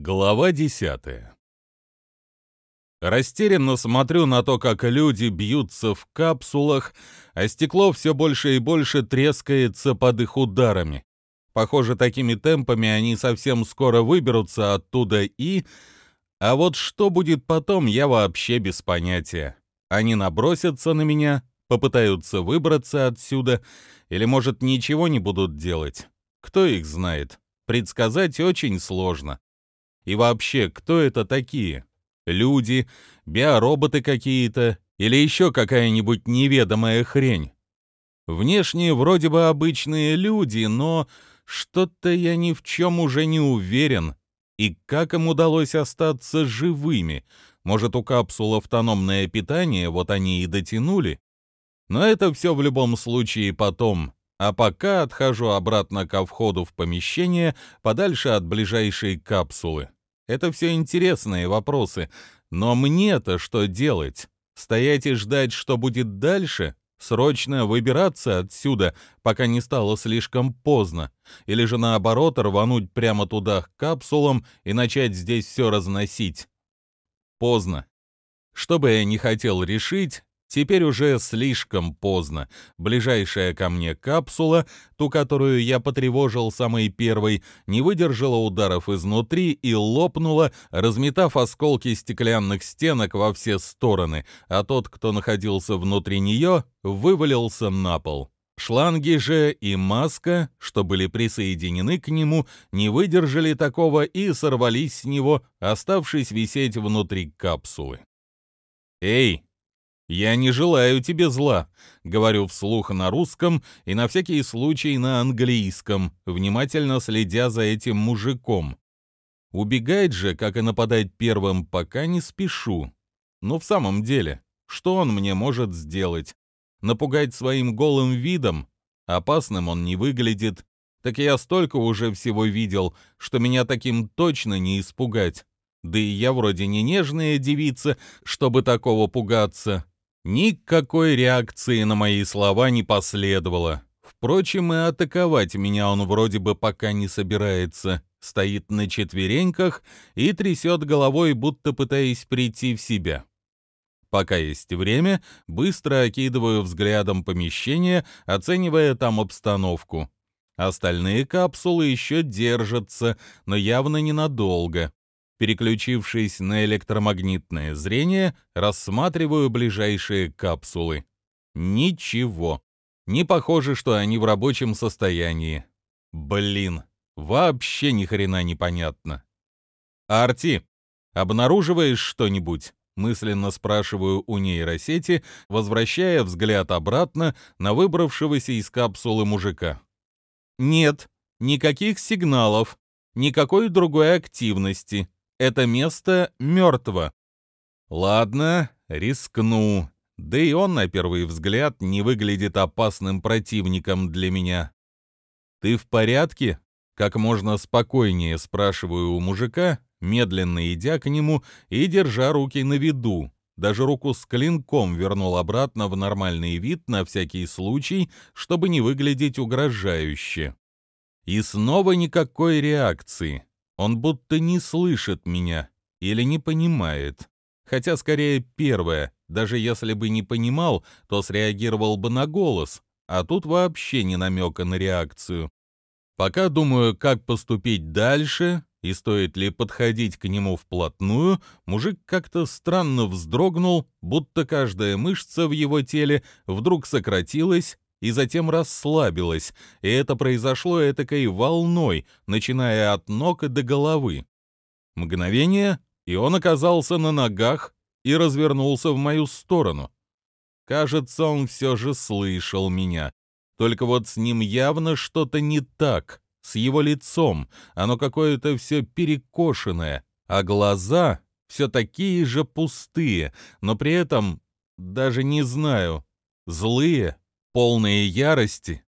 Глава десятая Растерянно смотрю на то, как люди бьются в капсулах, а стекло все больше и больше трескается под их ударами. Похоже, такими темпами они совсем скоро выберутся оттуда и... А вот что будет потом, я вообще без понятия. Они набросятся на меня, попытаются выбраться отсюда, или, может, ничего не будут делать. Кто их знает? Предсказать очень сложно. И вообще, кто это такие? Люди, биороботы какие-то или еще какая-нибудь неведомая хрень? Внешне вроде бы обычные люди, но что-то я ни в чем уже не уверен. И как им удалось остаться живыми? Может, у капсул автономное питание, вот они и дотянули? Но это все в любом случае потом. А пока отхожу обратно ко входу в помещение, подальше от ближайшей капсулы. Это все интересные вопросы. Но мне-то что делать? Стоять и ждать, что будет дальше? Срочно выбираться отсюда, пока не стало слишком поздно? Или же наоборот рвануть прямо туда к капсулам и начать здесь все разносить? Поздно. Что бы я ни хотел решить, Теперь уже слишком поздно. Ближайшая ко мне капсула, ту, которую я потревожил самой первой, не выдержала ударов изнутри и лопнула, разметав осколки стеклянных стенок во все стороны, а тот, кто находился внутри нее, вывалился на пол. Шланги же и маска, что были присоединены к нему, не выдержали такого и сорвались с него, оставшись висеть внутри капсулы. «Эй, «Я не желаю тебе зла», — говорю вслух на русском и на всякий случай на английском, внимательно следя за этим мужиком. Убегать же, как и нападать первым, пока не спешу. Но в самом деле, что он мне может сделать? Напугать своим голым видом? Опасным он не выглядит. Так я столько уже всего видел, что меня таким точно не испугать. Да и я вроде не нежная девица, чтобы такого пугаться. Никакой реакции на мои слова не последовало. Впрочем, и атаковать меня он вроде бы пока не собирается. Стоит на четвереньках и трясет головой, будто пытаясь прийти в себя. Пока есть время, быстро окидываю взглядом помещение, оценивая там обстановку. Остальные капсулы еще держатся, но явно ненадолго. Переключившись на электромагнитное зрение, рассматриваю ближайшие капсулы. Ничего. Не похоже, что они в рабочем состоянии. Блин, вообще ни хрена не понятно. Арти, обнаруживаешь что-нибудь? Мысленно спрашиваю у нейросети, возвращая взгляд обратно на выбравшегося из капсулы мужика. Нет, никаких сигналов, никакой другой активности. Это место мертво. Ладно, рискну. Да и он, на первый взгляд, не выглядит опасным противником для меня. «Ты в порядке?» Как можно спокойнее спрашиваю у мужика, медленно идя к нему и держа руки на виду. Даже руку с клинком вернул обратно в нормальный вид на всякий случай, чтобы не выглядеть угрожающе. И снова никакой реакции. Он будто не слышит меня или не понимает. Хотя скорее первое, даже если бы не понимал, то среагировал бы на голос, а тут вообще не намека на реакцию. Пока думаю, как поступить дальше и стоит ли подходить к нему вплотную, мужик как-то странно вздрогнул, будто каждая мышца в его теле вдруг сократилась и затем расслабилась, и это произошло этакой волной, начиная от ног до головы. Мгновение, и он оказался на ногах и развернулся в мою сторону. Кажется, он все же слышал меня. Только вот с ним явно что-то не так, с его лицом. Оно какое-то все перекошенное, а глаза все такие же пустые, но при этом, даже не знаю, злые полные ярости.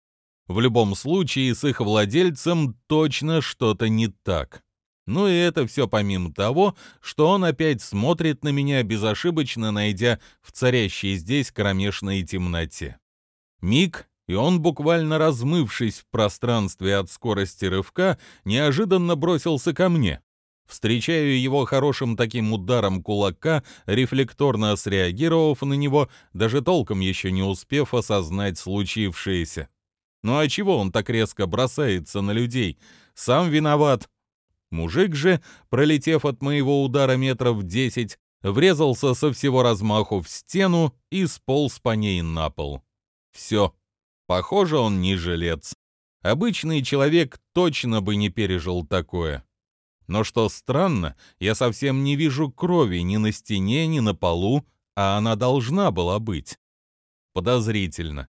В любом случае, с их владельцем точно что-то не так. Ну и это все помимо того, что он опять смотрит на меня, безошибочно найдя в царящей здесь кромешной темноте. Миг, и он, буквально размывшись в пространстве от скорости рывка, неожиданно бросился ко мне. Встречаю его хорошим таким ударом кулака, рефлекторно среагировав на него, даже толком еще не успев осознать случившееся. Ну а чего он так резко бросается на людей? Сам виноват. Мужик же, пролетев от моего удара метров десять, врезался со всего размаху в стену и сполз по ней на пол. Все. Похоже, он не жилец. Обычный человек точно бы не пережил такое. Но что странно, я совсем не вижу крови ни на стене, ни на полу, а она должна была быть. Подозрительно.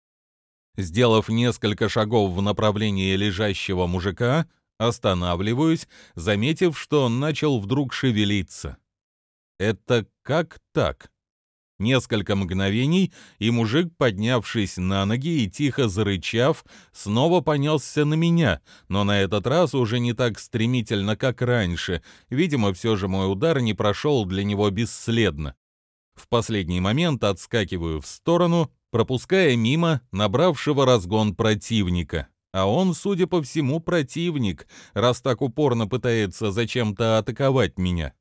Сделав несколько шагов в направлении лежащего мужика, останавливаюсь, заметив, что он начал вдруг шевелиться. Это как так? Несколько мгновений, и мужик, поднявшись на ноги и тихо зарычав, снова понесся на меня, но на этот раз уже не так стремительно, как раньше. Видимо, все же мой удар не прошел для него бесследно. В последний момент отскакиваю в сторону, пропуская мимо набравшего разгон противника. А он, судя по всему, противник, раз так упорно пытается зачем-то атаковать меня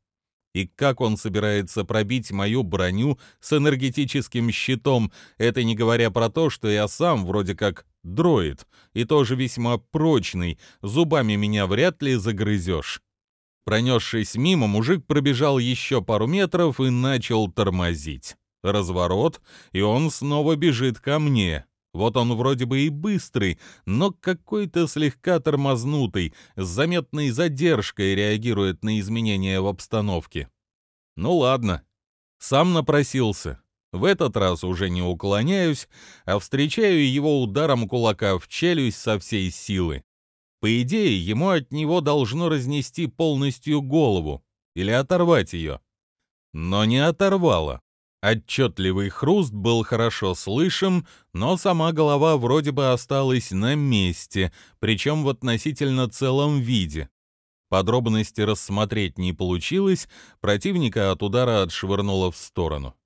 и как он собирается пробить мою броню с энергетическим щитом, это не говоря про то, что я сам вроде как дроид, и тоже весьма прочный, зубами меня вряд ли загрызешь. Пронесшись мимо, мужик пробежал еще пару метров и начал тормозить. Разворот, и он снова бежит ко мне. Вот он вроде бы и быстрый, но какой-то слегка тормознутый, с заметной задержкой реагирует на изменения в обстановке. Ну ладно, сам напросился. В этот раз уже не уклоняюсь, а встречаю его ударом кулака в челюсть со всей силы. По идее, ему от него должно разнести полностью голову или оторвать ее. Но не оторвало. Отчетливый хруст был хорошо слышим, но сама голова вроде бы осталась на месте, причем в относительно целом виде. Подробности рассмотреть не получилось, противника от удара отшвырнуло в сторону.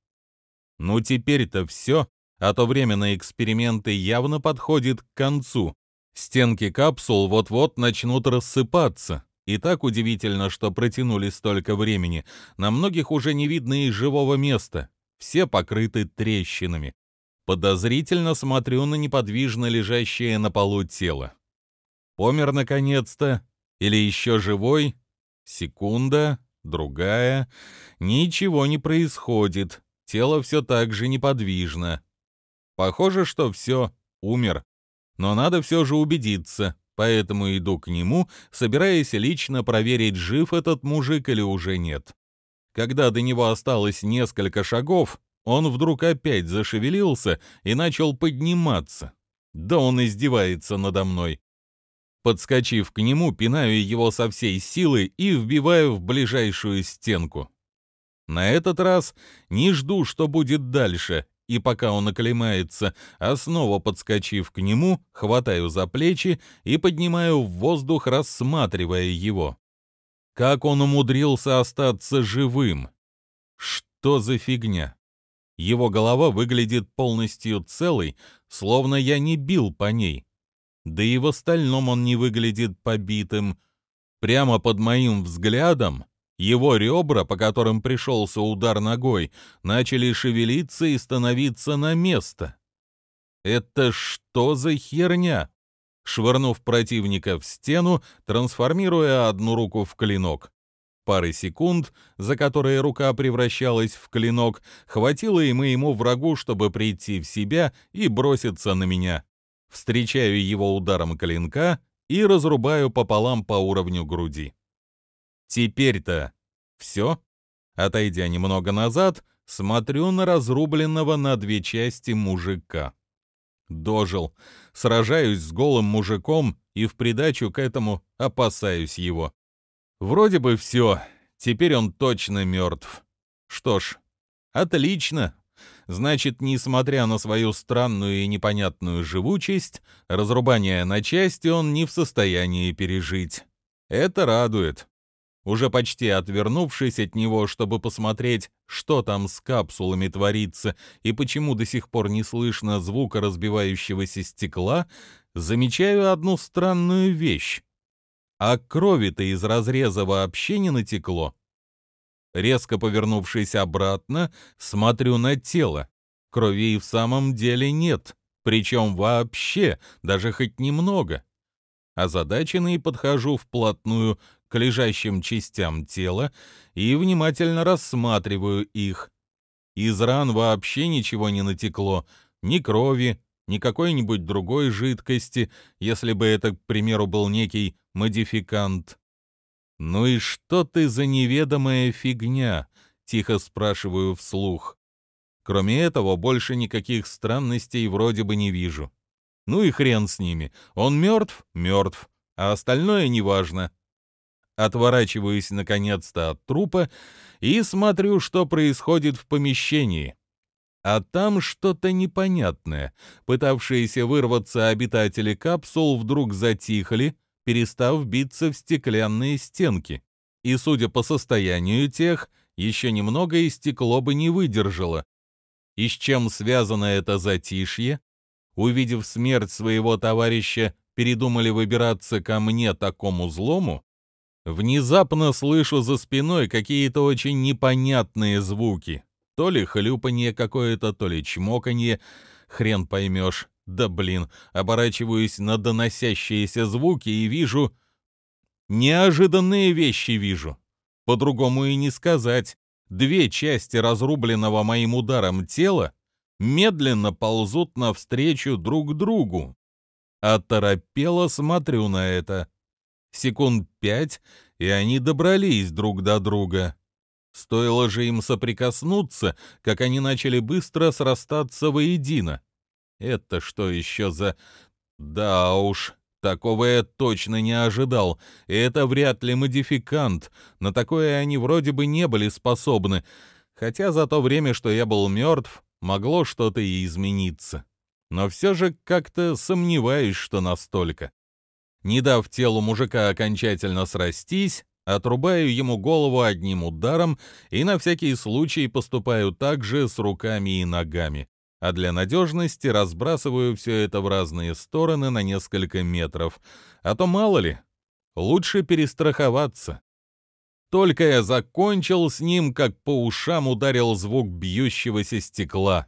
Ну теперь-то все, а то время на эксперименты явно подходит к концу. Стенки капсул вот-вот начнут рассыпаться. И так удивительно, что протянули столько времени. На многих уже не видно и живого места. Все покрыты трещинами. Подозрительно смотрю на неподвижно лежащее на полу тело. Помер наконец-то, или еще живой? Секунда, другая. Ничего не происходит. Тело все так же неподвижно. Похоже, что все, умер. Но надо все же убедиться, поэтому иду к нему, собираясь лично проверить, жив этот мужик или уже нет. Когда до него осталось несколько шагов, он вдруг опять зашевелился и начал подниматься. Да он издевается надо мной. Подскочив к нему, пинаю его со всей силы и вбиваю в ближайшую стенку. На этот раз не жду, что будет дальше, и пока он оклемается, а снова подскочив к нему, хватаю за плечи и поднимаю в воздух, рассматривая его. Как он умудрился остаться живым? Что за фигня? Его голова выглядит полностью целой, словно я не бил по ней да и в остальном он не выглядит побитым. Прямо под моим взглядом его ребра, по которым пришелся удар ногой, начали шевелиться и становиться на место. Это что за херня? Швырнув противника в стену, трансформируя одну руку в клинок. Пары секунд, за которые рука превращалась в клинок, хватило и моему врагу, чтобы прийти в себя и броситься на меня встречаю его ударом клинка и разрубаю пополам по уровню груди. Теперь-то все. Отойдя немного назад, смотрю на разрубленного на две части мужика. Дожил. Сражаюсь с голым мужиком и в придачу к этому опасаюсь его. Вроде бы все. Теперь он точно мертв. Что ж, отлично, Значит, несмотря на свою странную и непонятную живучесть, разрубание на части он не в состоянии пережить. Это радует. Уже почти отвернувшись от него, чтобы посмотреть, что там с капсулами творится и почему до сих пор не слышно звука разбивающегося стекла, замечаю одну странную вещь. а крови-то из разреза вообще не натекло. Резко повернувшись обратно, смотрю на тело. Крови и в самом деле нет, причем вообще, даже хоть немного. Озадаченный подхожу вплотную к лежащим частям тела и внимательно рассматриваю их. Из ран вообще ничего не натекло, ни крови, ни какой-нибудь другой жидкости, если бы это, к примеру, был некий модификант. «Ну и что ты за неведомая фигня?» — тихо спрашиваю вслух. Кроме этого, больше никаких странностей вроде бы не вижу. Ну и хрен с ними. Он мертв? Мертв. А остальное неважно. Отворачиваюсь наконец-то от трупа и смотрю, что происходит в помещении. А там что-то непонятное. Пытавшиеся вырваться обитатели капсул вдруг затихли, перестав биться в стеклянные стенки. И, судя по состоянию тех, еще немного и стекло бы не выдержало. И с чем связано это затишье? Увидев смерть своего товарища, передумали выбираться ко мне такому злому? Внезапно слышу за спиной какие-то очень непонятные звуки. То ли хлюпанье какое-то, то ли чмоканье. Хрен поймешь. Да блин, оборачиваюсь на доносящиеся звуки и вижу... Неожиданные вещи вижу. По-другому и не сказать. Две части разрубленного моим ударом тела медленно ползут навстречу друг другу. Оторопело смотрю на это. Секунд пять, и они добрались друг до друга. Стоило же им соприкоснуться, как они начали быстро срастаться воедино. Это что еще за... Да уж, такого я точно не ожидал. Это вряд ли модификант. На такое они вроде бы не были способны. Хотя за то время, что я был мертв, могло что-то и измениться. Но все же как-то сомневаюсь, что настолько. Не дав телу мужика окончательно срастись, отрубаю ему голову одним ударом и на всякий случай поступаю так же с руками и ногами а для надежности разбрасываю все это в разные стороны на несколько метров. А то мало ли, лучше перестраховаться. Только я закончил с ним, как по ушам ударил звук бьющегося стекла.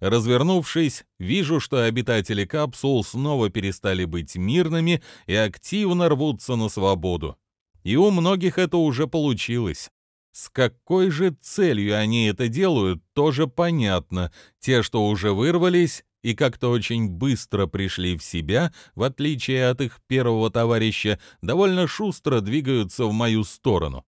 Развернувшись, вижу, что обитатели капсул снова перестали быть мирными и активно рвутся на свободу. И у многих это уже получилось. С какой же целью они это делают, тоже понятно. Те, что уже вырвались и как-то очень быстро пришли в себя, в отличие от их первого товарища, довольно шустро двигаются в мою сторону.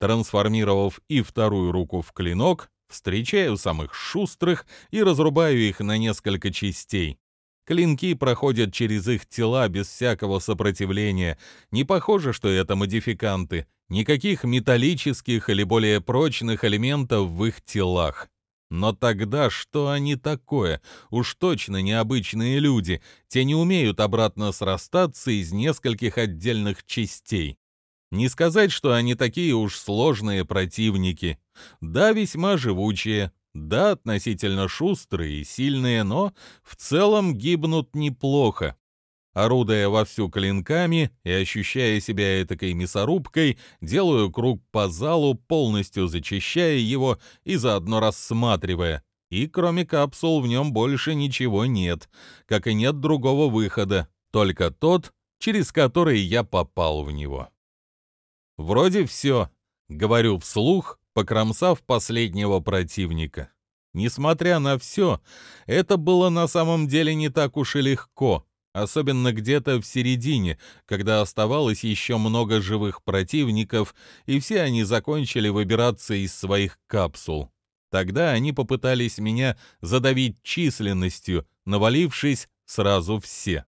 Трансформировав и вторую руку в клинок, встречаю самых шустрых и разрубаю их на несколько частей. Клинки проходят через их тела без всякого сопротивления. Не похоже, что это модификанты. Никаких металлических или более прочных элементов в их телах. Но тогда что они такое? Уж точно необычные люди. Те не умеют обратно срастаться из нескольких отдельных частей. Не сказать, что они такие уж сложные противники. Да, весьма живучие, да, относительно шустрые и сильные, но в целом гибнут неплохо. Орудуя вовсю клинками и ощущая себя этакой мясорубкой, делаю круг по залу, полностью зачищая его и заодно рассматривая. И кроме капсул в нем больше ничего нет, как и нет другого выхода, только тот, через который я попал в него. Вроде все, говорю вслух, покромсав последнего противника. Несмотря на все, это было на самом деле не так уж и легко, особенно где-то в середине, когда оставалось еще много живых противников, и все они закончили выбираться из своих капсул. Тогда они попытались меня задавить численностью, навалившись сразу все.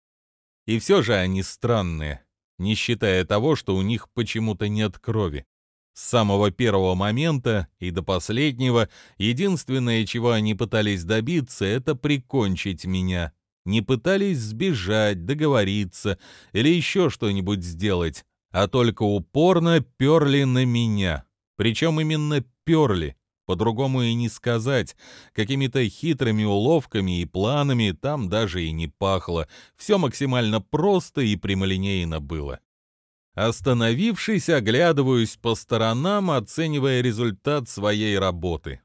И все же они странные, не считая того, что у них почему-то нет крови. С самого первого момента и до последнего единственное, чего они пытались добиться, это прикончить меня. Не пытались сбежать, договориться или еще что-нибудь сделать, а только упорно перли на меня. Причем именно перли, по-другому и не сказать. Какими-то хитрыми уловками и планами там даже и не пахло. Все максимально просто и прямолинейно было. Остановившись, оглядываюсь по сторонам, оценивая результат своей работы.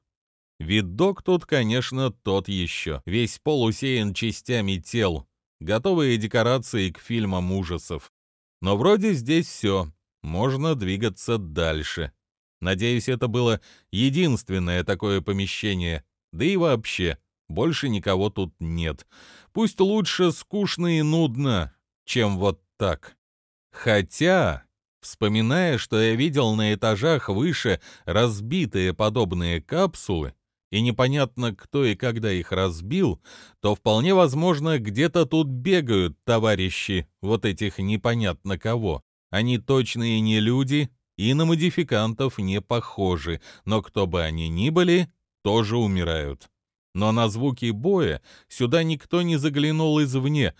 Видок тут, конечно, тот еще. Весь пол усеян частями тел, готовые декорации к фильмам ужасов. Но вроде здесь все, можно двигаться дальше. Надеюсь, это было единственное такое помещение, да и вообще, больше никого тут нет. Пусть лучше скучно и нудно, чем вот так. Хотя, вспоминая, что я видел на этажах выше разбитые подобные капсулы, и непонятно, кто и когда их разбил, то вполне возможно, где-то тут бегают товарищи вот этих непонятно кого. Они точные не люди и на модификантов не похожи, но кто бы они ни были, тоже умирают. Но на звуки боя сюда никто не заглянул извне,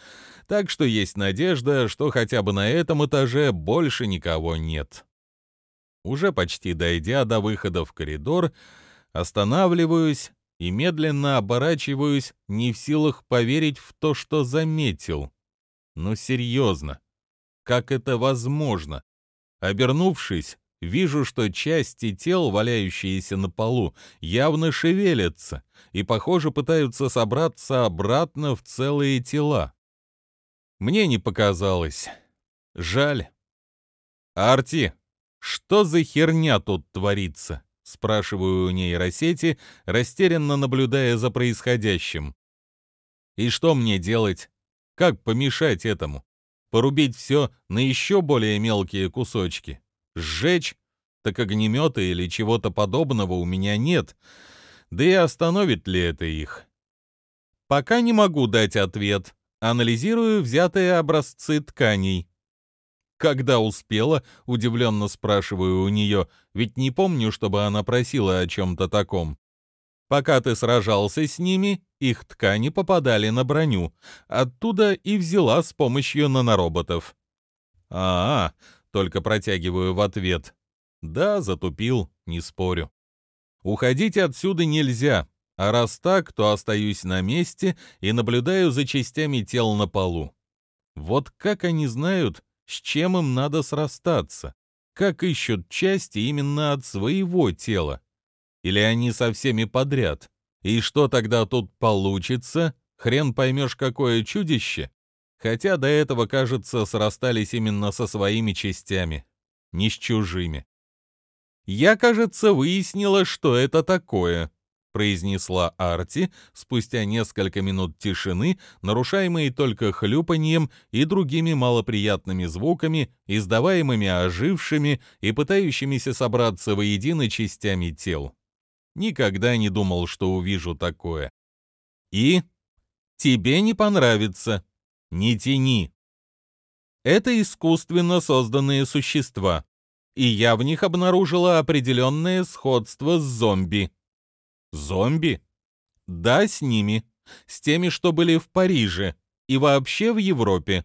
так что есть надежда, что хотя бы на этом этаже больше никого нет. Уже почти дойдя до выхода в коридор, Останавливаюсь и медленно оборачиваюсь, не в силах поверить в то, что заметил. Ну серьезно, как это возможно? Обернувшись, вижу, что части тел, валяющиеся на полу, явно шевелятся и, похоже, пытаются собраться обратно в целые тела. Мне не показалось. Жаль. Арти, что за херня тут творится? Спрашиваю у нейросети, растерянно наблюдая за происходящим. И что мне делать? Как помешать этому? Порубить все на еще более мелкие кусочки? Сжечь? Так огнемета или чего-то подобного у меня нет. Да и остановит ли это их? Пока не могу дать ответ. Анализирую взятые образцы тканей. «Когда успела?» — удивленно спрашиваю у нее, ведь не помню, чтобы она просила о чем-то таком. «Пока ты сражался с ними, их ткани попадали на броню. Оттуда и взяла с помощью нанороботов». «А, -а — только протягиваю в ответ. «Да, затупил, не спорю. Уходить отсюда нельзя, а раз так, то остаюсь на месте и наблюдаю за частями тел на полу. Вот как они знают, с чем им надо срастаться, как ищут части именно от своего тела. Или они со всеми подряд. И что тогда тут получится? Хрен поймешь, какое чудище. Хотя до этого, кажется, срастались именно со своими частями, не с чужими. Я, кажется, выяснила, что это такое произнесла Арти спустя несколько минут тишины, нарушаемой только хлюпаньем и другими малоприятными звуками, издаваемыми ожившими и пытающимися собраться воедино частями тел. Никогда не думал, что увижу такое. И тебе не понравится. Не тяни. Это искусственно созданные существа, и я в них обнаружила определенное сходство с зомби. Зомби? Да, с ними. С теми, что были в Париже. И вообще в Европе.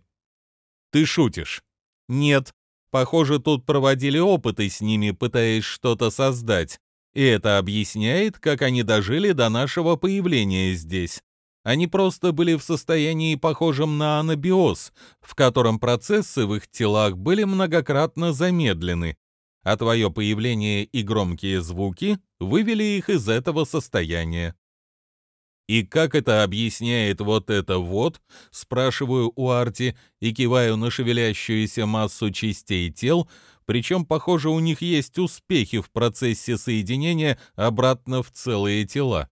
Ты шутишь? Нет. Похоже, тут проводили опыты с ними, пытаясь что-то создать. И это объясняет, как они дожили до нашего появления здесь. Они просто были в состоянии, похожем на анабиоз, в котором процессы в их телах были многократно замедлены, а твое появление и громкие звуки вывели их из этого состояния. «И как это объясняет вот это вот?» — спрашиваю у Арти и киваю на шевелящуюся массу частей тел, причем, похоже, у них есть успехи в процессе соединения обратно в целые тела.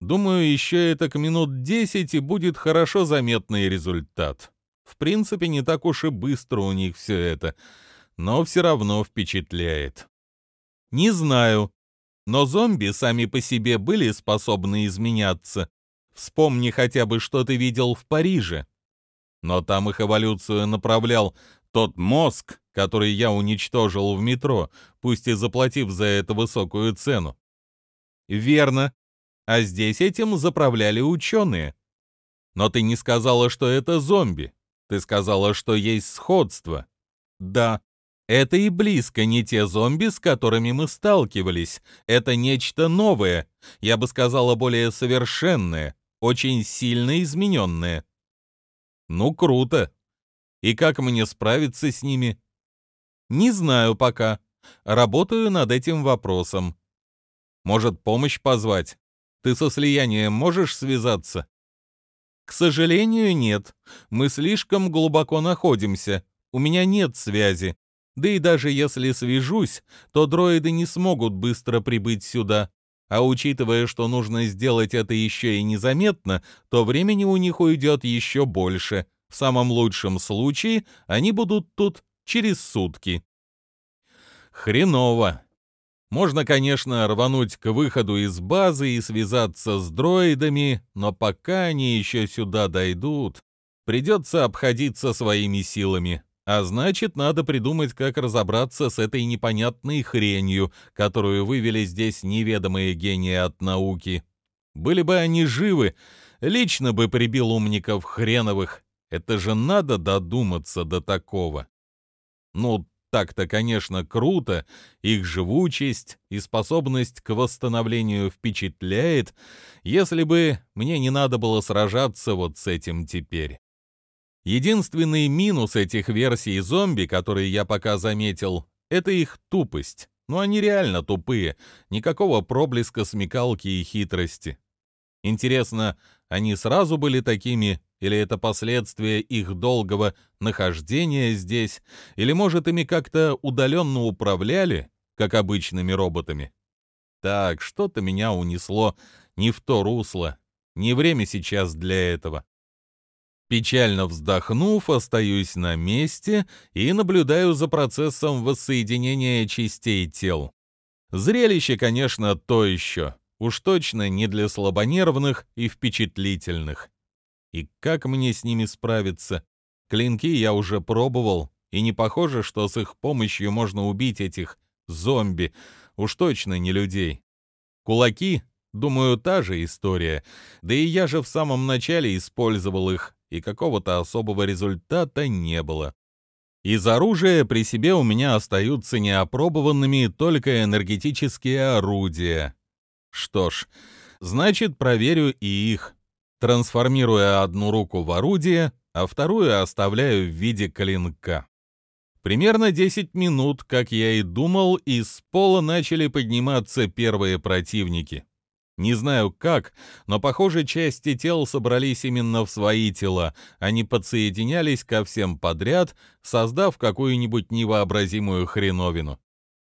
Думаю, еще это к минут десять и будет хорошо заметный результат. В принципе, не так уж и быстро у них все это — но все равно впечатляет. Не знаю, но зомби сами по себе были способны изменяться. Вспомни хотя бы, что ты видел в Париже. Но там их эволюцию направлял тот мозг, который я уничтожил в метро, пусть и заплатив за это высокую цену. Верно. А здесь этим заправляли ученые. Но ты не сказала, что это зомби. Ты сказала, что есть сходство. Да, это и близко не те зомби, с которыми мы сталкивались. Это нечто новое, я бы сказала, более совершенное, очень сильно измененное. Ну, круто. И как мне справиться с ними? Не знаю пока. Работаю над этим вопросом. Может, помощь позвать? Ты со слиянием можешь связаться? К сожалению, нет. Мы слишком глубоко находимся. У меня нет связи. Да и даже если свяжусь, то дроиды не смогут быстро прибыть сюда. А учитывая, что нужно сделать это еще и незаметно, то времени у них уйдет еще больше. В самом лучшем случае они будут тут через сутки. Хреново. Можно, конечно, рвануть к выходу из базы и связаться с дроидами, но пока они еще сюда дойдут, придется обходиться своими силами. А значит, надо придумать, как разобраться с этой непонятной хренью, которую вывели здесь неведомые гении от науки. Были бы они живы, лично бы прибил умников хреновых. Это же надо додуматься до такого. Ну, так-то, конечно, круто, их живучесть и способность к восстановлению впечатляет, если бы мне не надо было сражаться вот с этим теперь. Единственный минус этих версий зомби, которые я пока заметил, это их тупость. Но они реально тупые, никакого проблеска смекалки и хитрости. Интересно, они сразу были такими, или это последствия их долгого нахождения здесь, или, может, ими как-то удаленно управляли, как обычными роботами? Так, что-то меня унесло не в то русло, не время сейчас для этого. Печально вздохнув, остаюсь на месте и наблюдаю за процессом воссоединения частей тел. Зрелище, конечно, то еще. Уж точно не для слабонервных и впечатлительных. И как мне с ними справиться? Клинки я уже пробовал, и не похоже, что с их помощью можно убить этих зомби, уж точно не людей. Кулаки, думаю, та же история, да и я же в самом начале использовал их, и какого-то особого результата не было. Из оружия при себе у меня остаются неопробованными только энергетические орудия. Что ж, значит, проверю и их, трансформируя одну руку в орудие, а вторую оставляю в виде клинка. Примерно 10 минут, как я и думал, из пола начали подниматься первые противники. Не знаю как, но, похоже, части тел собрались именно в свои тела. Они подсоединялись ко всем подряд, создав какую-нибудь невообразимую хреновину.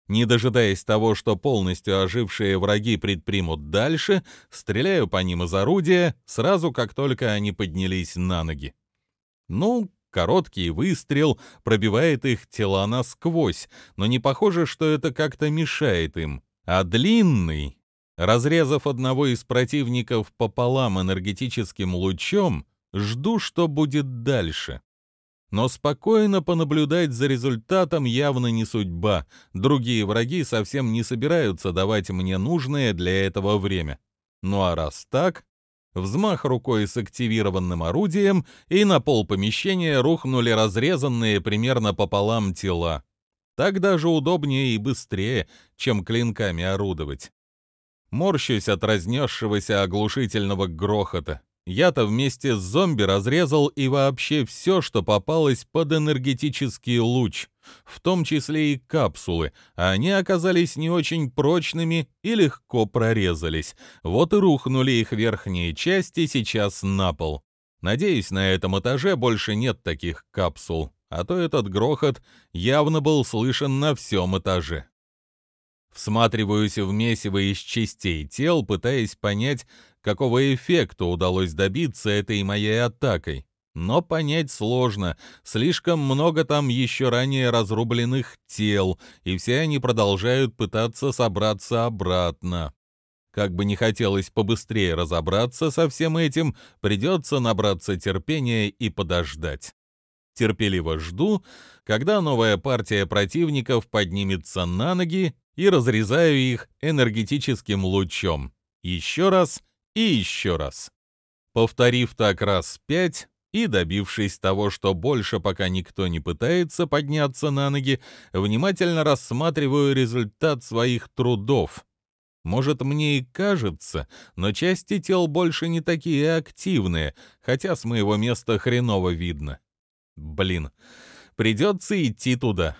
Не дожидаясь того, что полностью ожившие враги предпримут дальше, стреляю по ним из орудия, сразу как только они поднялись на ноги. Ну, короткий выстрел пробивает их тела насквозь, но не похоже, что это как-то мешает им. А длинный Разрезав одного из противников пополам энергетическим лучом, жду, что будет дальше. Но спокойно понаблюдать за результатом явно не судьба. Другие враги совсем не собираются давать мне нужное для этого время. Ну а раз так, взмах рукой с активированным орудием, и на пол помещения рухнули разрезанные примерно пополам тела. Так даже удобнее и быстрее, чем клинками орудовать. Морщусь от разнесшегося оглушительного грохота. Я-то вместе с зомби разрезал и вообще все, что попалось под энергетический луч, в том числе и капсулы, они оказались не очень прочными и легко прорезались. Вот и рухнули их верхние части сейчас на пол. Надеюсь, на этом этаже больше нет таких капсул, а то этот грохот явно был слышен на всем этаже. Всматриваюсь в месиво из частей тел, пытаясь понять, какого эффекта удалось добиться этой моей атакой. Но понять сложно, слишком много там еще ранее разрубленных тел, и все они продолжают пытаться собраться обратно. Как бы не хотелось побыстрее разобраться со всем этим, придется набраться терпения и подождать. Терпеливо жду, когда новая партия противников поднимется на ноги и разрезаю их энергетическим лучом. Еще раз и еще раз. Повторив так раз пять и добившись того, что больше пока никто не пытается подняться на ноги, внимательно рассматриваю результат своих трудов. Может, мне и кажется, но части тел больше не такие активные, хотя с моего места хреново видно. Блин, придется идти туда.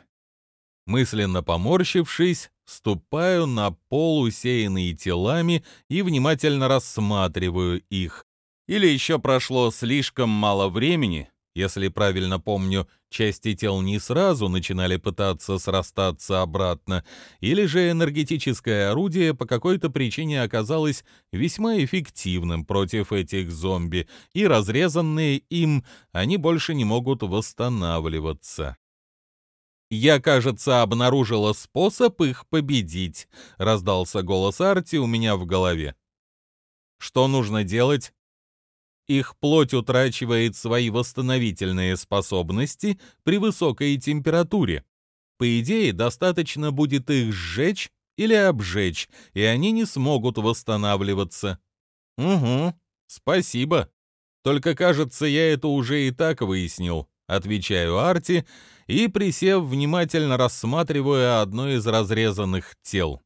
Мысленно поморщившись, ступаю на пол, усеянный телами, и внимательно рассматриваю их. Или еще прошло слишком мало времени, если правильно помню, части тел не сразу начинали пытаться срастаться обратно, или же энергетическое орудие по какой-то причине оказалось весьма эффективным против этих зомби, и разрезанные им, они больше не могут восстанавливаться. «Я, кажется, обнаружила способ их победить», — раздался голос Арти у меня в голове. «Что нужно делать?» Их плоть утрачивает свои восстановительные способности при высокой температуре. По идее, достаточно будет их сжечь или обжечь, и они не смогут восстанавливаться. Угу, спасибо. Только, кажется, я это уже и так выяснил, отвечаю Арти и, присев, внимательно рассматриваю одно из разрезанных тел.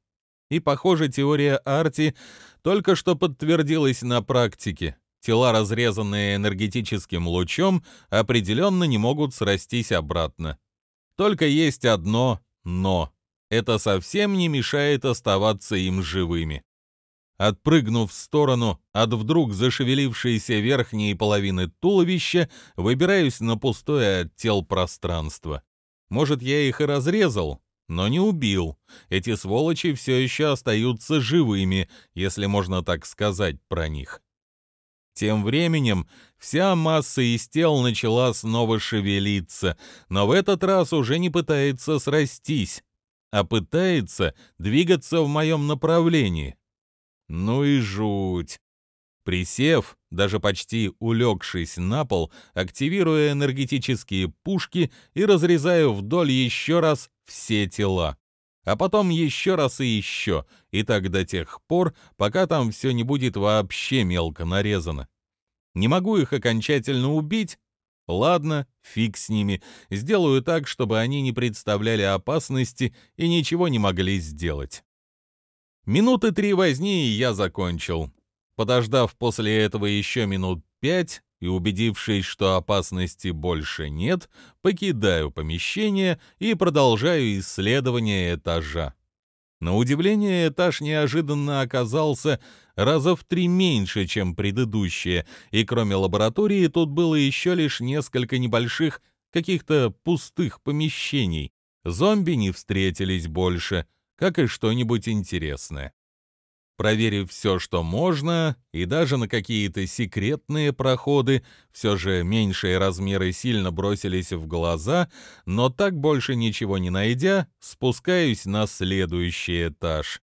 И, похоже, теория Арти только что подтвердилась на практике. Тела, разрезанные энергетическим лучом, определенно не могут срастись обратно. Только есть одно «но». Это совсем не мешает оставаться им живыми. Отпрыгнув в сторону от вдруг зашевелившейся верхней половины туловища, выбираюсь на пустое от тел пространство. Может, я их и разрезал, но не убил. Эти сволочи все еще остаются живыми, если можно так сказать про них. Тем временем вся масса из тел начала снова шевелиться, но в этот раз уже не пытается срастись, а пытается двигаться в моем направлении. Ну и жуть. Присев, даже почти улегшись на пол, активируя энергетические пушки и разрезаю вдоль еще раз все тела а потом еще раз и еще, и так до тех пор, пока там все не будет вообще мелко нарезано. Не могу их окончательно убить? Ладно, фиг с ними. Сделаю так, чтобы они не представляли опасности и ничего не могли сделать. Минуты три возни, и я закончил. Подождав после этого еще минут пять, и, убедившись, что опасности больше нет, покидаю помещение и продолжаю исследование этажа. На удивление, этаж неожиданно оказался раза в три меньше, чем предыдущие, и кроме лаборатории тут было еще лишь несколько небольших, каких-то пустых помещений. Зомби не встретились больше, как и что-нибудь интересное. Проверив все, что можно, и даже на какие-то секретные проходы, все же меньшие размеры сильно бросились в глаза, но так больше ничего не найдя, спускаюсь на следующий этаж.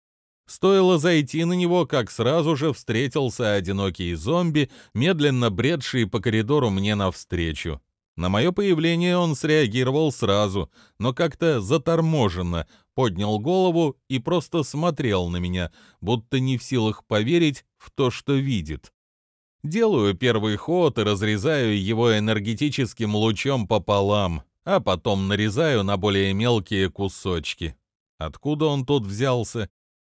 Стоило зайти на него, как сразу же встретился одинокий зомби, медленно бредший по коридору мне навстречу. На мое появление он среагировал сразу, но как-то заторможенно, поднял голову и просто смотрел на меня, будто не в силах поверить в то, что видит. Делаю первый ход и разрезаю его энергетическим лучом пополам, а потом нарезаю на более мелкие кусочки. Откуда он тут взялся?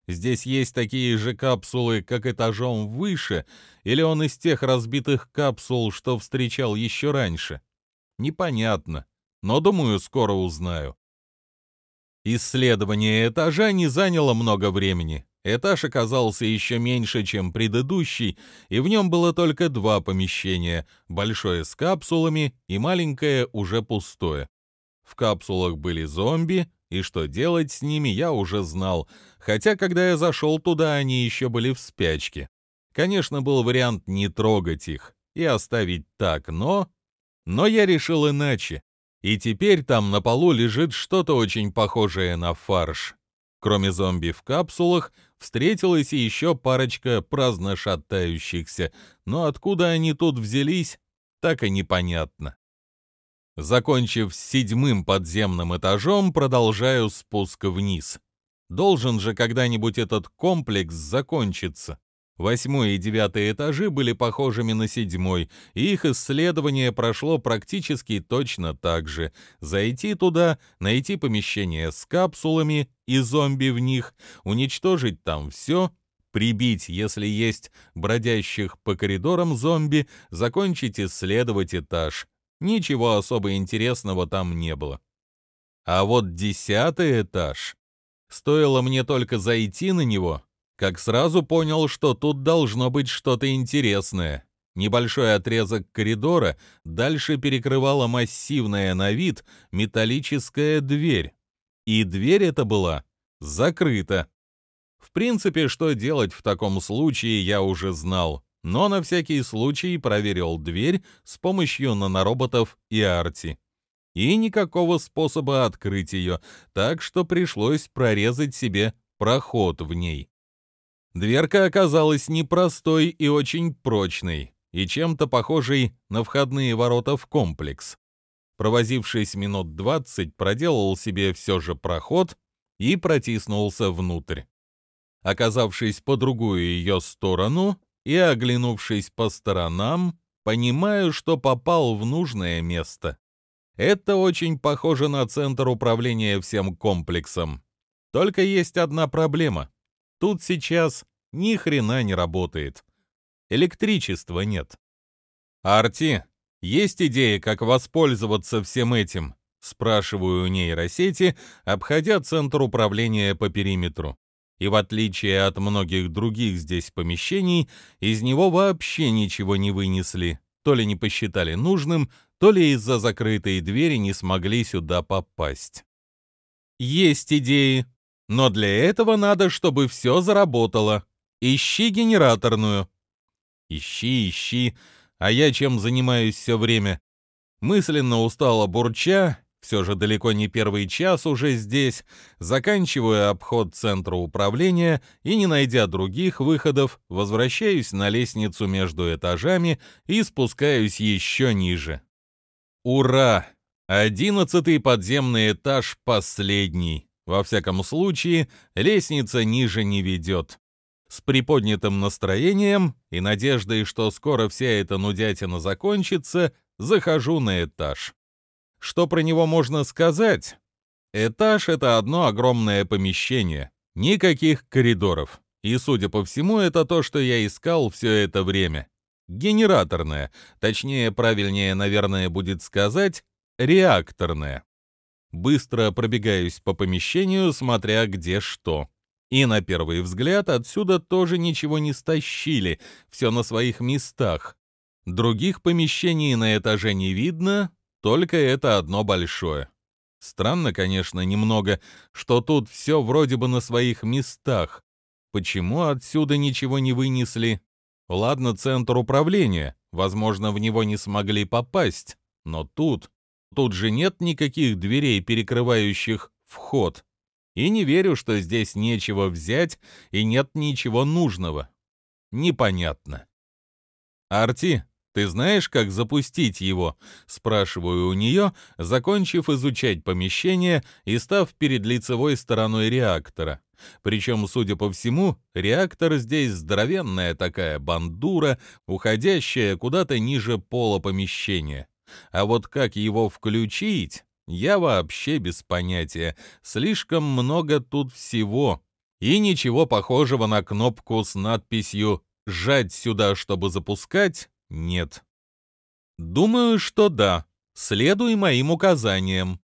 Здесь есть такие же капсулы, как этажом выше, или он из тех разбитых капсул, что встречал еще раньше? Непонятно, но, думаю, скоро узнаю. Исследование этажа не заняло много времени. Этаж оказался еще меньше, чем предыдущий, и в нем было только два помещения, большое с капсулами и маленькое уже пустое. В капсулах были зомби, и что делать с ними я уже знал, хотя когда я зашел туда, они еще были в спячке. Конечно, был вариант не трогать их и оставить так, но но я решил иначе. И теперь там на полу лежит что-то очень похожее на фарш. Кроме зомби в капсулах, встретилась еще парочка праздно шатающихся, но откуда они тут взялись, так и непонятно. Закончив с седьмым подземным этажом, продолжаю спуск вниз. Должен же когда-нибудь этот комплекс закончиться. Восьмой и девятый этажи были похожими на седьмой, и их исследование прошло практически точно так же. Зайти туда, найти помещение с капсулами и зомби в них, уничтожить там все, прибить, если есть бродящих по коридорам зомби, закончить исследовать этаж. Ничего особо интересного там не было. А вот десятый этаж... Стоило мне только зайти на него, как сразу понял, что тут должно быть что-то интересное. Небольшой отрезок коридора дальше перекрывала массивная на вид металлическая дверь. И дверь эта была закрыта. В принципе, что делать в таком случае, я уже знал, но на всякий случай проверил дверь с помощью нанороботов и арти и никакого способа открыть ее, так что пришлось прорезать себе проход в ней. Дверка оказалась непростой и очень прочной, и чем-то похожей на входные ворота в комплекс. Провозившись минут двадцать, проделал себе все же проход и протиснулся внутрь. Оказавшись по другую ее сторону и оглянувшись по сторонам, понимаю, что попал в нужное место. Это очень похоже на центр управления всем комплексом. Только есть одна проблема. Тут сейчас ни хрена не работает. Электричества нет. Арти, есть идея, как воспользоваться всем этим? Спрашиваю у нейросети, обходя центр управления по периметру. И в отличие от многих других здесь помещений, из него вообще ничего не вынесли. То ли не посчитали нужным, то ли из-за закрытой двери не смогли сюда попасть. Есть идеи, но для этого надо, чтобы все заработало. Ищи генераторную. Ищи, ищи, а я чем занимаюсь все время? Мысленно устала бурча, все же далеко не первый час уже здесь, заканчиваю обход центра управления и, не найдя других выходов, возвращаюсь на лестницу между этажами и спускаюсь еще ниже. Ура! Одиннадцатый подземный этаж последний. Во всяком случае, лестница ниже не ведет. С приподнятым настроением и надеждой, что скоро вся эта нудятина закончится, захожу на этаж. Что про него можно сказать? Этаж — это одно огромное помещение, никаких коридоров. И, судя по всему, это то, что я искал все это время. Генераторное, точнее, правильнее, наверное, будет сказать, реакторное. Быстро пробегаюсь по помещению, смотря где что. И на первый взгляд отсюда тоже ничего не стащили, все на своих местах. Других помещений на этаже не видно, только это одно большое. Странно, конечно, немного, что тут все вроде бы на своих местах. Почему отсюда ничего не вынесли? Ладно, центр управления, возможно, в него не смогли попасть, но тут... Тут же нет никаких дверей, перекрывающих вход. И не верю, что здесь нечего взять и нет ничего нужного. Непонятно. Арти, «Ты знаешь, как запустить его?» — спрашиваю у нее, закончив изучать помещение и став перед лицевой стороной реактора. Причем, судя по всему, реактор здесь здоровенная такая бандура, уходящая куда-то ниже пола помещения. А вот как его включить, я вообще без понятия. Слишком много тут всего. И ничего похожего на кнопку с надписью «Жать сюда, чтобы запускать» Нет. Думаю, что да. Следуй моим указаниям.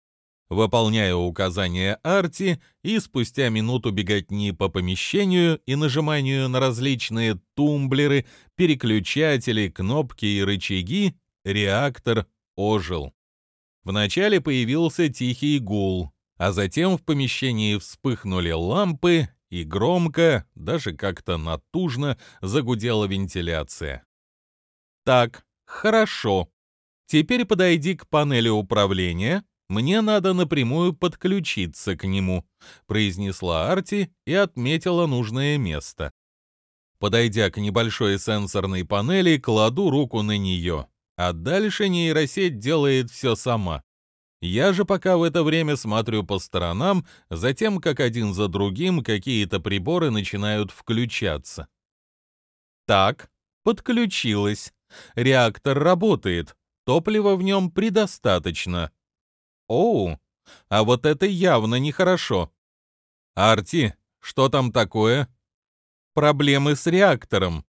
Выполняю указания Арти, и спустя минуту беготни по помещению и нажиманию на различные тумблеры, переключатели, кнопки и рычаги, реактор ожил. Вначале появился тихий гул, а затем в помещении вспыхнули лампы, и громко, даже как-то натужно, загудела вентиляция. Так, хорошо. Теперь подойди к панели управления. Мне надо напрямую подключиться к нему, произнесла Арти и отметила нужное место. Подойдя к небольшой сенсорной панели, кладу руку на нее, а дальше нейросеть делает все сама. Я же пока в это время смотрю по сторонам, затем как один за другим какие-то приборы начинают включаться. Так, подключилась. Реактор работает, топлива в нем предостаточно. Оу, а вот это явно нехорошо. Арти, что там такое? Проблемы с реактором.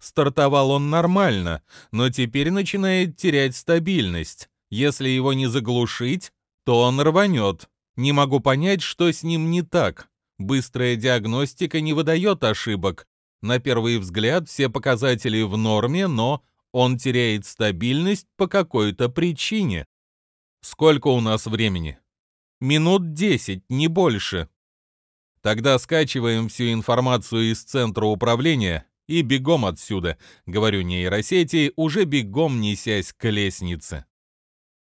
Стартовал он нормально, но теперь начинает терять стабильность. Если его не заглушить, то он рванет. Не могу понять, что с ним не так. Быстрая диагностика не выдает ошибок. На первый взгляд все показатели в норме, но он теряет стабильность по какой-то причине. Сколько у нас времени? Минут 10, не больше. Тогда скачиваем всю информацию из центра управления и бегом отсюда, говорю нейросети, уже бегом несясь к лестнице.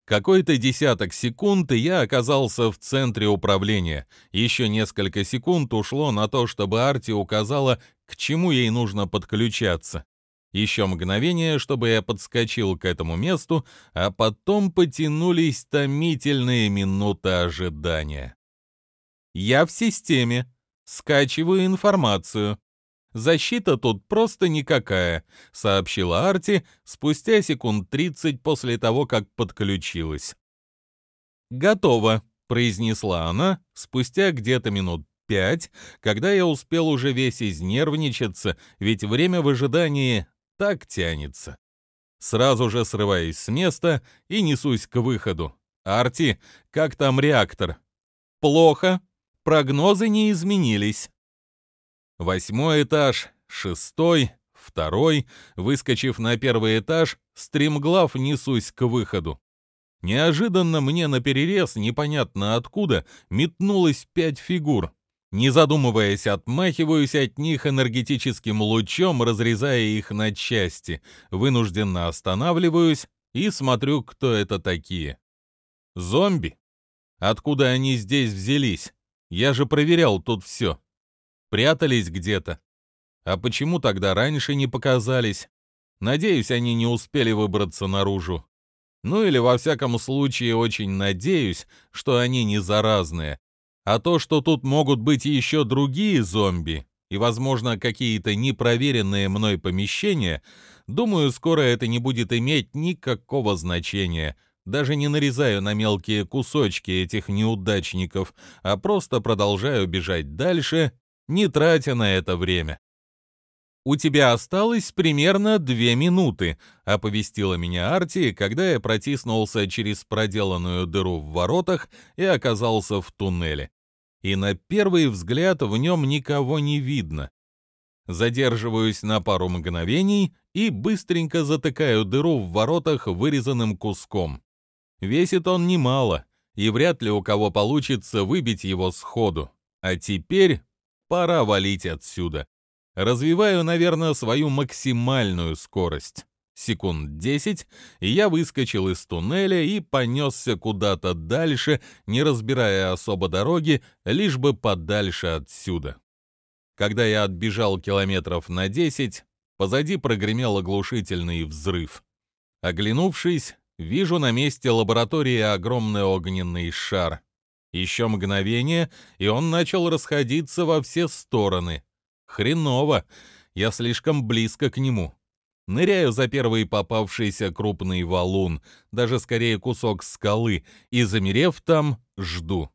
Какой-то десяток секунд, и я оказался в центре управления. Еще несколько секунд ушло на то, чтобы Арти указала, к чему ей нужно подключаться. Еще мгновение, чтобы я подскочил к этому месту, а потом потянулись томительные минуты ожидания. Я в системе. Скачиваю информацию. Защита тут просто никакая, сообщила Арти спустя секунд 30 после того, как подключилась. Готово, произнесла она спустя где-то минут пять, когда я успел уже весь изнервничаться, ведь время в ожидании так тянется. Сразу же срываюсь с места и несусь к выходу. «Арти, как там реактор?» «Плохо. Прогнозы не изменились». Восьмой этаж, шестой, второй. Выскочив на первый этаж, стремглав несусь к выходу. Неожиданно мне на перерез, непонятно откуда, метнулось пять фигур. Не задумываясь, отмахиваюсь от них энергетическим лучом, разрезая их на части. Вынужденно останавливаюсь и смотрю, кто это такие. Зомби? Откуда они здесь взялись? Я же проверял тут все. Прятались где-то. А почему тогда раньше не показались? Надеюсь, они не успели выбраться наружу. Ну или во всяком случае очень надеюсь, что они не заразные. А то, что тут могут быть еще другие зомби и, возможно, какие-то непроверенные мной помещения, думаю, скоро это не будет иметь никакого значения. Даже не нарезаю на мелкие кусочки этих неудачников, а просто продолжаю бежать дальше не тратя на это время. «У тебя осталось примерно две минуты», — оповестила меня Арти, когда я протиснулся через проделанную дыру в воротах и оказался в туннеле. И на первый взгляд в нем никого не видно. Задерживаюсь на пару мгновений и быстренько затыкаю дыру в воротах вырезанным куском. Весит он немало, и вряд ли у кого получится выбить его сходу. А теперь Пора валить отсюда. Развиваю, наверное, свою максимальную скорость. Секунд десять, и я выскочил из туннеля и понесся куда-то дальше, не разбирая особо дороги, лишь бы подальше отсюда. Когда я отбежал километров на десять, позади прогремел оглушительный взрыв. Оглянувшись, вижу на месте лаборатории огромный огненный шар. Еще мгновение, и он начал расходиться во все стороны. Хреново, я слишком близко к нему. Ныряю за первый попавшийся крупный валун, даже скорее кусок скалы, и, замерев там, жду.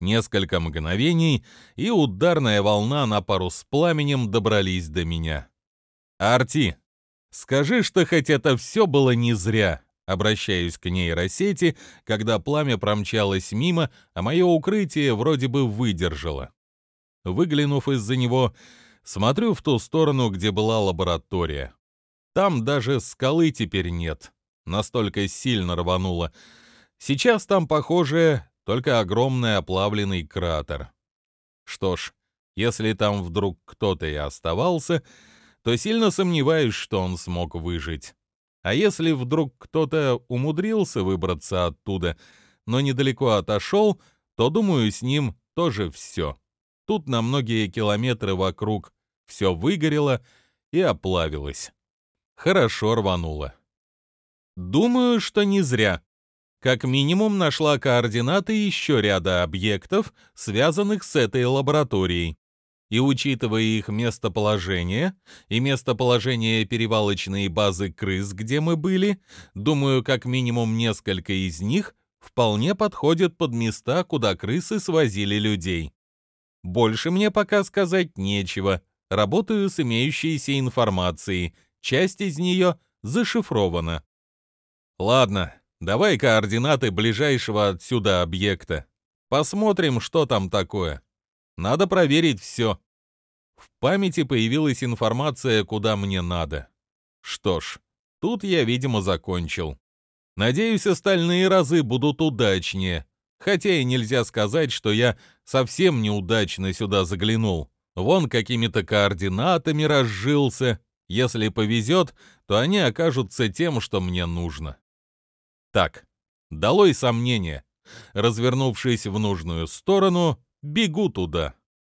Несколько мгновений, и ударная волна на пару с пламенем добрались до меня. «Арти, скажи, что хоть это все было не зря», Обращаюсь к нейросети, когда пламя промчалось мимо, а мое укрытие вроде бы выдержало. Выглянув из-за него, смотрю в ту сторону, где была лаборатория. Там даже скалы теперь нет. Настолько сильно рвануло. Сейчас там, похоже, только огромный оплавленный кратер. Что ж, если там вдруг кто-то и оставался, то сильно сомневаюсь, что он смог выжить. А если вдруг кто-то умудрился выбраться оттуда, но недалеко отошел, то, думаю, с ним тоже все. Тут на многие километры вокруг все выгорело и оплавилось. Хорошо рвануло. Думаю, что не зря. Как минимум нашла координаты еще ряда объектов, связанных с этой лабораторией и учитывая их местоположение и местоположение перевалочной базы крыс, где мы были, думаю, как минимум несколько из них вполне подходят под места, куда крысы свозили людей. Больше мне пока сказать нечего. Работаю с имеющейся информацией, часть из нее зашифрована. Ладно, давай координаты ближайшего отсюда объекта. Посмотрим, что там такое. Надо проверить все. В памяти появилась информация, куда мне надо. Что ж, тут я, видимо, закончил. Надеюсь, остальные разы будут удачнее. Хотя и нельзя сказать, что я совсем неудачно сюда заглянул. Вон какими-то координатами разжился. Если повезет, то они окажутся тем, что мне нужно. Так, долой сомнения. Развернувшись в нужную сторону, бегу туда.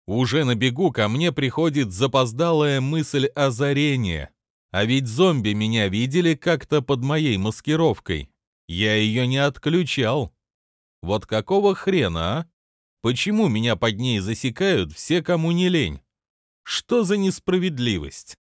Уже на бегу ко мне приходит запоздалая мысль озарения. А ведь зомби меня видели как-то под моей маскировкой. Я ее не отключал. Вот какого хрена, а? Почему меня под ней засекают все, кому не лень? Что за несправедливость?